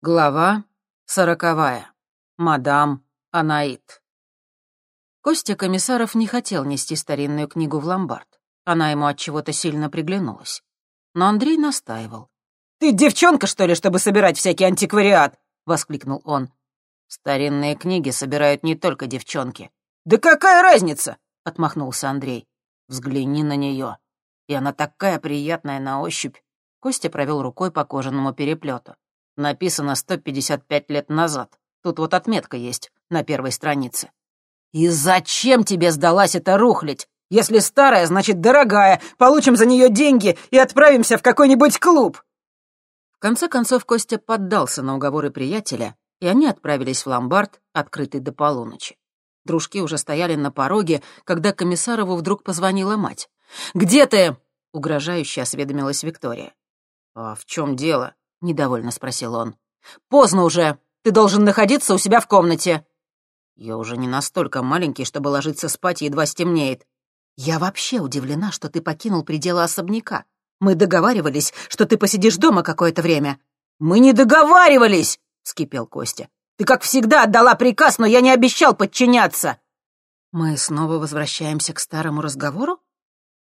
Глава сороковая. Мадам Анаит. Костя Комиссаров не хотел нести старинную книгу в ломбард. Она ему от чего-то сильно приглянулась. Но Андрей настаивал. «Ты девчонка, что ли, чтобы собирать всякий антиквариат?» — воскликнул он. «Старинные книги собирают не только девчонки». «Да какая разница?» — отмахнулся Андрей. «Взгляни на нее. И она такая приятная на ощупь». Костя провел рукой по кожаному переплету. Написано 155 лет назад. Тут вот отметка есть на первой странице. «И зачем тебе сдалась эта рухлядь? Если старая, значит дорогая. Получим за нее деньги и отправимся в какой-нибудь клуб». В конце концов Костя поддался на уговоры приятеля, и они отправились в ломбард, открытый до полуночи. Дружки уже стояли на пороге, когда комиссарову вдруг позвонила мать. «Где ты?» — угрожающе осведомилась Виктория. «А в чем дело?» — недовольно спросил он. «Поздно уже. Ты должен находиться у себя в комнате». «Я уже не настолько маленький, чтобы ложиться спать, едва стемнеет». «Я вообще удивлена, что ты покинул пределы особняка. Мы договаривались, что ты посидишь дома какое-то время». «Мы не договаривались!» — вскипел Костя. «Ты, как всегда, отдала приказ, но я не обещал подчиняться». «Мы снова возвращаемся к старому разговору?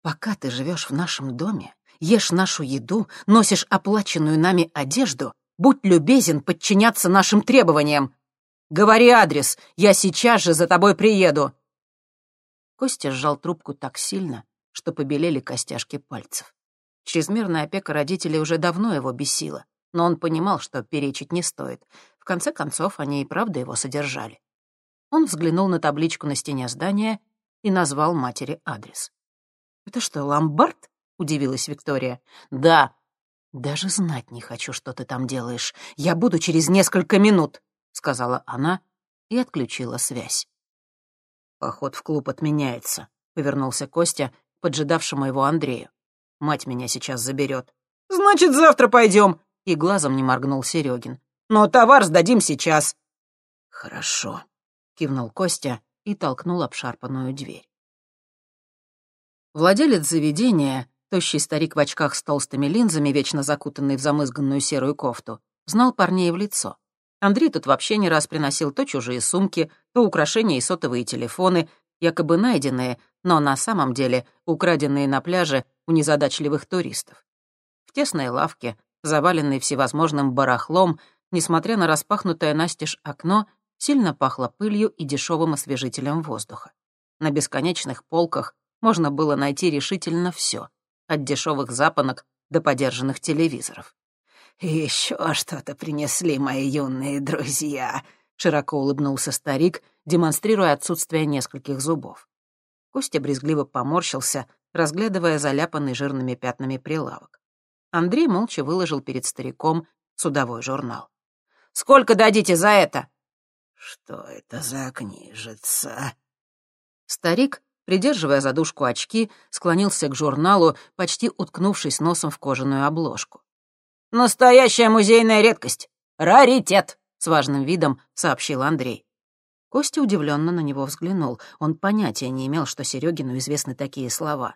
Пока ты живешь в нашем доме, ешь нашу еду, носишь оплаченную нами одежду, будь любезен подчиняться нашим требованиям. Говори адрес, я сейчас же за тобой приеду». Костя сжал трубку так сильно, что побелели костяшки пальцев. Чрезмерная опека родителей уже давно его бесила, но он понимал, что перечить не стоит. В конце концов, они и правда его содержали. Он взглянул на табличку на стене здания и назвал матери адрес. «Это что, ломбард?» — удивилась Виктория. «Да». «Даже знать не хочу, что ты там делаешь. Я буду через несколько минут», — сказала она и отключила связь. «Поход в клуб отменяется», — повернулся Костя поджидавшему его Андрею. «Мать меня сейчас заберет». «Значит, завтра пойдем», — и глазом не моргнул Серегин. «Но товар сдадим сейчас». «Хорошо», — кивнул Костя и толкнул обшарпанную дверь. Владелец заведения, тощий старик в очках с толстыми линзами, вечно закутанный в замызганную серую кофту, знал парней в лицо. Андрей тут вообще не раз приносил то чужие сумки, то украшения и сотовые телефоны, якобы найденные, но на самом деле украденные на пляже у незадачливых туристов. В тесной лавке, заваленной всевозможным барахлом, несмотря на распахнутое настежь окно, сильно пахло пылью и дешевым освежителем воздуха. На бесконечных полках можно было найти решительно все, от дешевых запонок до подержанных телевизоров. «Еще что-то принесли мои юные друзья», — широко улыбнулся старик, демонстрируя отсутствие нескольких зубов. Костя брезгливо поморщился, разглядывая заляпанный жирными пятнами прилавок. Андрей молча выложил перед стариком судовой журнал. «Сколько дадите за это?» «Что это за книжица?» Старик придерживая задушку очки, склонился к журналу, почти уткнувшись носом в кожаную обложку. «Настоящая музейная редкость! Раритет!» — с важным видом сообщил Андрей. Костя удивленно на него взглянул. Он понятия не имел, что Серегину известны такие слова.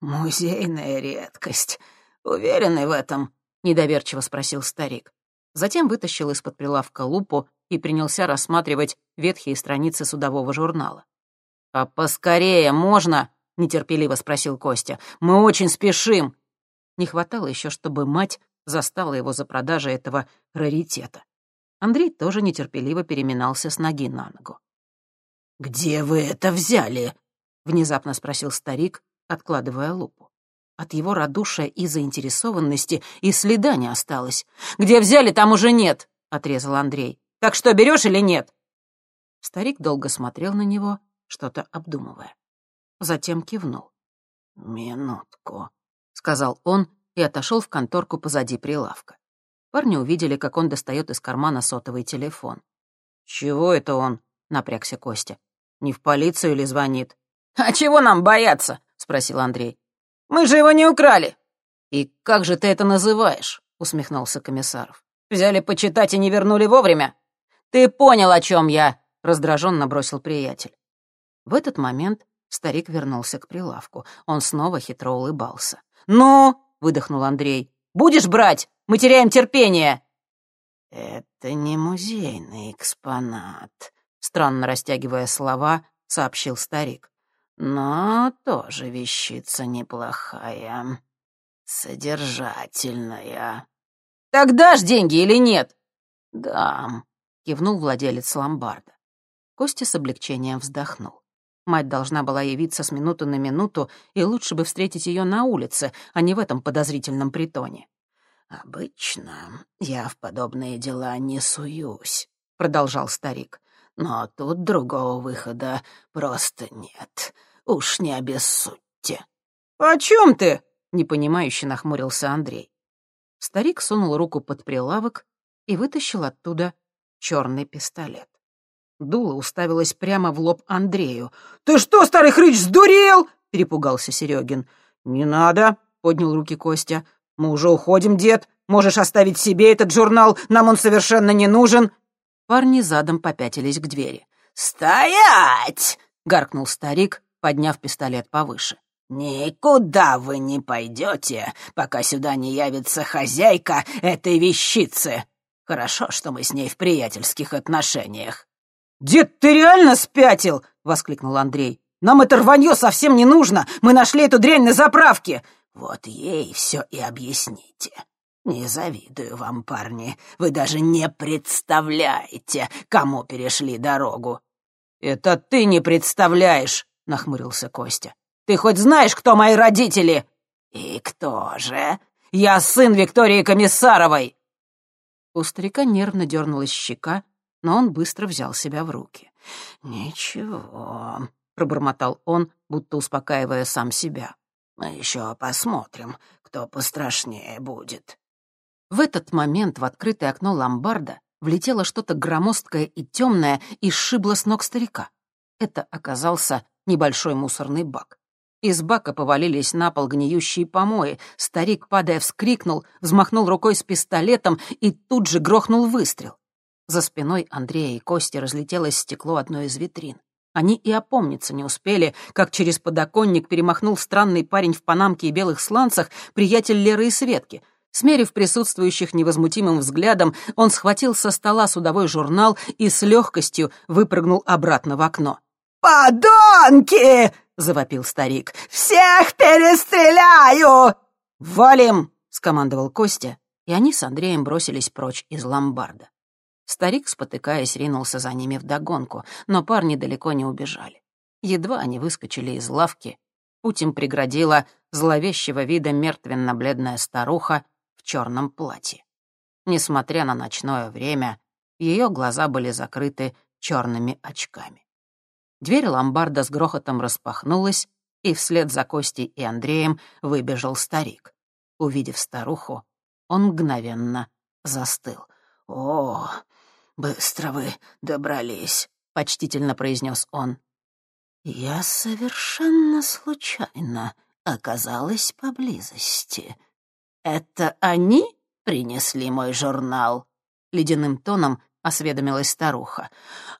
«Музейная редкость. Уверены в этом?» — недоверчиво спросил старик. Затем вытащил из-под прилавка лупу и принялся рассматривать ветхие страницы судового журнала. «А поскорее можно?» — нетерпеливо спросил Костя. «Мы очень спешим». Не хватало еще, чтобы мать застала его за продажей этого раритета. Андрей тоже нетерпеливо переминался с ноги на ногу. «Где вы это взяли?» — внезапно спросил старик, откладывая лупу. От его радушия и заинтересованности и следа не осталось. «Где взяли, там уже нет!» — отрезал Андрей. «Так что, берешь или нет?» Старик долго смотрел на него, что-то обдумывая. Затем кивнул. «Минутку», — сказал он и отошел в конторку позади прилавка. Парни увидели, как он достает из кармана сотовый телефон. «Чего это он?» — напрягся Костя. «Не в полицию или звонит?» «А чего нам бояться?» — спросил Андрей. «Мы же его не украли!» «И как же ты это называешь?» — усмехнулся Комиссаров. «Взяли почитать и не вернули вовремя?» «Ты понял, о чем я!» — раздраженно бросил приятель. В этот момент старик вернулся к прилавку. Он снова хитро улыбался. «Ну?» — выдохнул Андрей. «Будешь брать? Мы теряем терпение!» «Это не музейный экспонат», — странно растягивая слова, сообщил старик. «Но тоже вещица неплохая, содержательная». «Тогда ж деньги или нет?» «Дам», — кивнул владелец ломбарда. Костя с облегчением вздохнул. Мать должна была явиться с минуты на минуту, и лучше бы встретить ее на улице, а не в этом подозрительном притоне. «Обычно я в подобные дела не суюсь», — продолжал старик. «Но тут другого выхода просто нет. Уж не обессудьте». «О чем ты?» — непонимающе нахмурился Андрей. Старик сунул руку под прилавок и вытащил оттуда черный пистолет. Дуло уставилась прямо в лоб Андрею. «Ты что, старый хрыч, сдурел?» — перепугался Серегин. «Не надо», — поднял руки Костя. «Мы уже уходим, дед. Можешь оставить себе этот журнал, нам он совершенно не нужен». Парни задом попятились к двери. «Стоять!» — гаркнул старик, подняв пистолет повыше. «Никуда вы не пойдете, пока сюда не явится хозяйка этой вещицы. Хорошо, что мы с ней в приятельских отношениях». «Дед, ты реально спятил?» — воскликнул Андрей. «Нам это рванье совсем не нужно. Мы нашли эту дрянь на заправке». «Вот ей все и объясните. Не завидую вам, парни. Вы даже не представляете, кому перешли дорогу». «Это ты не представляешь», — нахмурился Костя. «Ты хоть знаешь, кто мои родители?» «И кто же?» «Я сын Виктории Комиссаровой!» У старика нервно дернулась щека, но он быстро взял себя в руки. «Ничего», — пробормотал он, будто успокаивая сам себя. «Мы еще посмотрим, кто пострашнее будет». В этот момент в открытое окно ломбарда влетело что-то громоздкое и темное и сшибло с ног старика. Это оказался небольшой мусорный бак. Из бака повалились на пол гниющие помои. Старик, падая, вскрикнул, взмахнул рукой с пистолетом и тут же грохнул выстрел. За спиной Андрея и Кости разлетелось стекло одной из витрин. Они и опомниться не успели, как через подоконник перемахнул странный парень в панамке и белых сланцах, приятель Леры и Светки. Смерив присутствующих невозмутимым взглядом, он схватил со стола судовой журнал и с легкостью выпрыгнул обратно в окно. «Подонки!» — завопил старик. «Всех перестреляю!» «Валим!» — скомандовал Костя, и они с Андреем бросились прочь из ломбарда. Старик, спотыкаясь, ринулся за ними вдогонку, но парни далеко не убежали. Едва они выскочили из лавки, путь им преградила зловещего вида мертвенно-бледная старуха в черном платье. Несмотря на ночное время, ее глаза были закрыты черными очками. Дверь ломбарда с грохотом распахнулась, и вслед за Костей и Андреем выбежал старик. Увидев старуху, он мгновенно застыл. «О, «Быстро вы добрались», — почтительно произнес он. «Я совершенно случайно оказалась поблизости. Это они принесли мой журнал?» Ледяным тоном осведомилась старуха.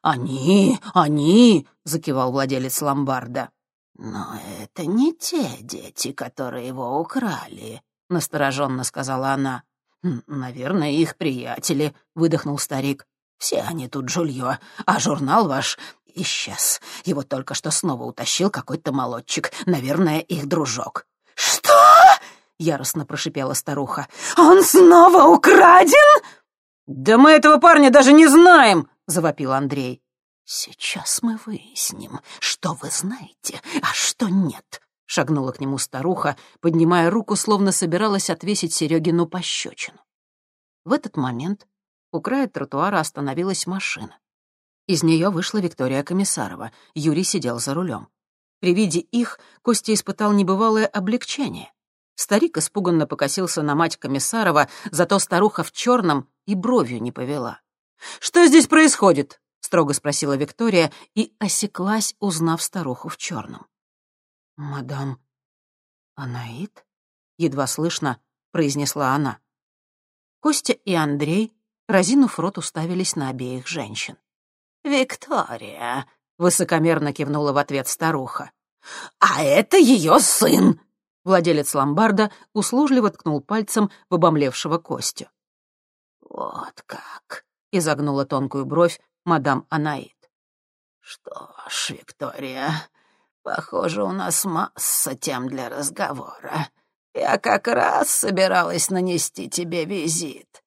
«Они, они!» — закивал владелец ломбарда. «Но это не те дети, которые его украли», — настороженно сказала она. «Наверное, их приятели», — выдохнул старик. Все они тут жульё, а журнал ваш исчез. Его только что снова утащил какой-то молодчик, наверное, их дружок». «Что?» — яростно прошипела старуха. «Он снова украден?» «Да мы этого парня даже не знаем!» — завопил Андрей. «Сейчас мы выясним, что вы знаете, а что нет», — шагнула к нему старуха, поднимая руку, словно собиралась отвесить Серегину пощечину. В этот момент у края тротуара остановилась машина. Из нее вышла Виктория Комиссарова. Юрий сидел за рулем. При виде их Костя испытал небывалое облегчение. Старик испуганно покосился на мать Комиссарова, зато старуха в черном и бровью не повела. «Что здесь происходит?» — строго спросила Виктория и осеклась, узнав старуху в черном. «Мадам Анаит?» — едва слышно произнесла она. Костя и Андрей разинув рот, уставились на обеих женщин. «Виктория», — высокомерно кивнула в ответ старуха. «А это ее сын!» Владелец ломбарда услужливо ткнул пальцем в обомлевшего Костю. «Вот как!» — изогнула тонкую бровь мадам Анаит. «Что ж, Виктория, похоже, у нас масса тем для разговора. Я как раз собиралась нанести тебе визит».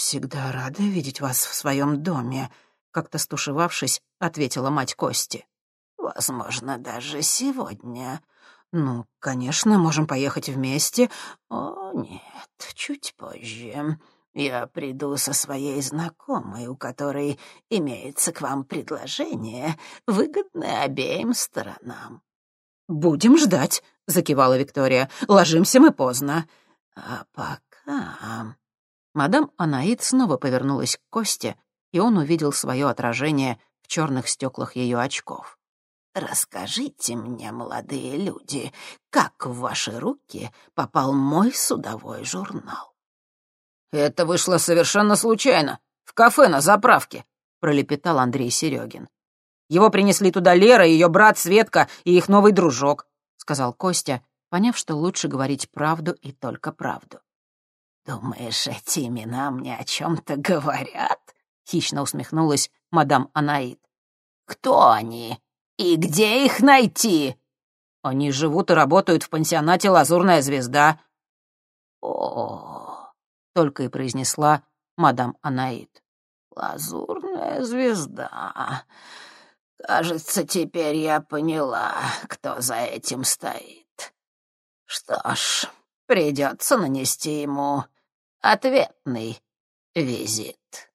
«Всегда рада видеть вас в своем доме», — как-то стушевавшись, ответила мать Кости. «Возможно, даже сегодня». «Ну, конечно, можем поехать вместе». «О, нет, чуть позже. Я приду со своей знакомой, у которой имеется к вам предложение, выгодное обеим сторонам». «Будем ждать», — закивала Виктория. «Ложимся мы поздно». «А пока...» Мадам Анаид снова повернулась к Косте, и он увидел свое отражение в черных стеклах ее очков. «Расскажите мне, молодые люди, как в ваши руки попал мой судовой журнал?» «Это вышло совершенно случайно, в кафе на заправке», — пролепетал Андрей Серегин. «Его принесли туда Лера, ее брат Светка и их новый дружок», — сказал Костя, поняв, что лучше говорить правду и только правду. «Думаешь, эти имена мне о чем-то говорят?» — хищно усмехнулась мадам Анаид. «Кто они? И где их найти?» «Они живут и работают в пансионате «Лазурная звезда». «О, только и произнесла мадам Анаит. «Лазурная звезда. Кажется, теперь я поняла, кто за этим стоит. Что ж, придется нанести ему ответный визит».